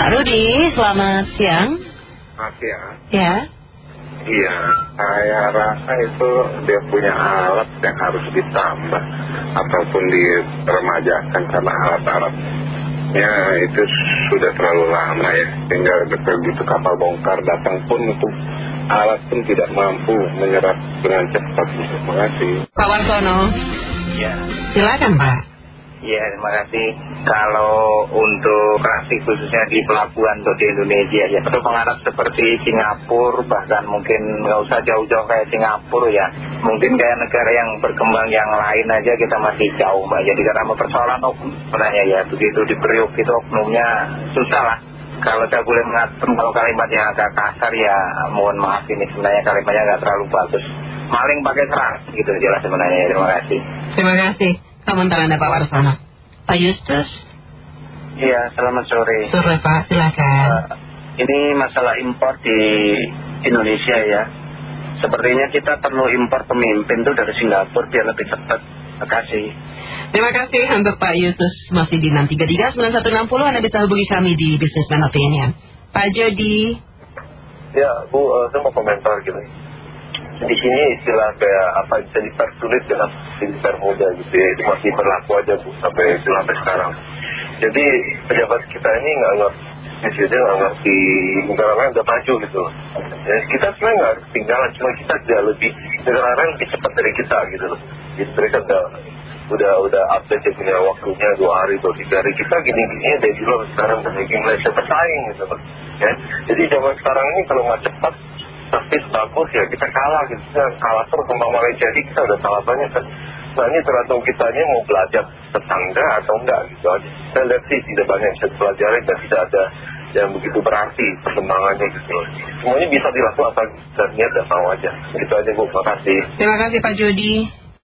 Pak Rudi, selamat siang. Selamat siang. Ya. Iya, saya rasa itu dia punya alat yang harus ditambah ataupun diremajakan karena alat-alatnya itu sudah terlalu lama ya. Tinggal begitu kapal bongkar datang pun itu alat pun tidak mampu menyerap dengan cepat. Terima kasih. Pak Warsono. Ya. Silakan Pak. Ya, terima kasih. Kalau untuk trafik khususnya di pelabuhan untuk di Indonesia, ya perlu mengharap seperti Singapura, bahkan mungkin nggak usah jauh-jauh kayak Singapura ya. Mungkin kayak negara yang berkembang yang lain aja kita masih jauh, Mbak. Jadi karena persoalan oknum sebenarnya ya, begitu di periuk itu oknumnya susah lah. Kalau saya boleh mengatur, kalau kalimatnya agak kasar ya mohon maaf ini sebenarnya kalimatnya nggak terlalu bagus. Maling pakai serang, gitu jelas sebenarnya ya. Terima kasih. Terima kasih. Komentar Anda Pak Warsono. Pak Justus. Iya, selamat sore. Sore Pak, silakan. Uh, ini masalah impor di Indonesia ya. Sepertinya kita perlu impor pemimpin tuh dari Singapura biar lebih cepat. Terima kasih. Terima kasih untuk Pak Yustus masih di 633-9160 Anda bisa hubungi kami di Businessman Opinion. Pak Jody. Ya, Bu, uh, saya mau komentar gitu. Di sini istilah kayak apa bisa dipersulit dengan dipermudah gitu ya. Itu masih berlaku aja Bu sampai sampai sekarang. Jadi pejabat kita ini nggak ngerti Indonesia nggak ngerti negara lain udah maju gitu ya, kita sebenarnya nggak ketinggalan cuma kita tidak lebih negara lain lebih cepat dari kita gitu loh jadi mereka udah udah udah update ya punya waktunya dua hari atau tiga hari kita gini-gini dari dulu sekarang udah making Malaysia bersaing gitu loh ya jadi zaman sekarang ini kalau nggak cepat tapi bagus ya kita kalah gitu. Kita kalah terus sama Malaysia jadi kita udah salah banyak kan. Nah ini tergantung kitanya mau belajar tetangga atau enggak gitu aja. Saya lihat sih tidak banyak yang bisa dan tidak ada yang begitu berarti perkembangannya gitu. Semuanya bisa dilakukan dan niat dan mau aja. Gitu aja Bu, terima kasih. Terima kasih Pak Jody.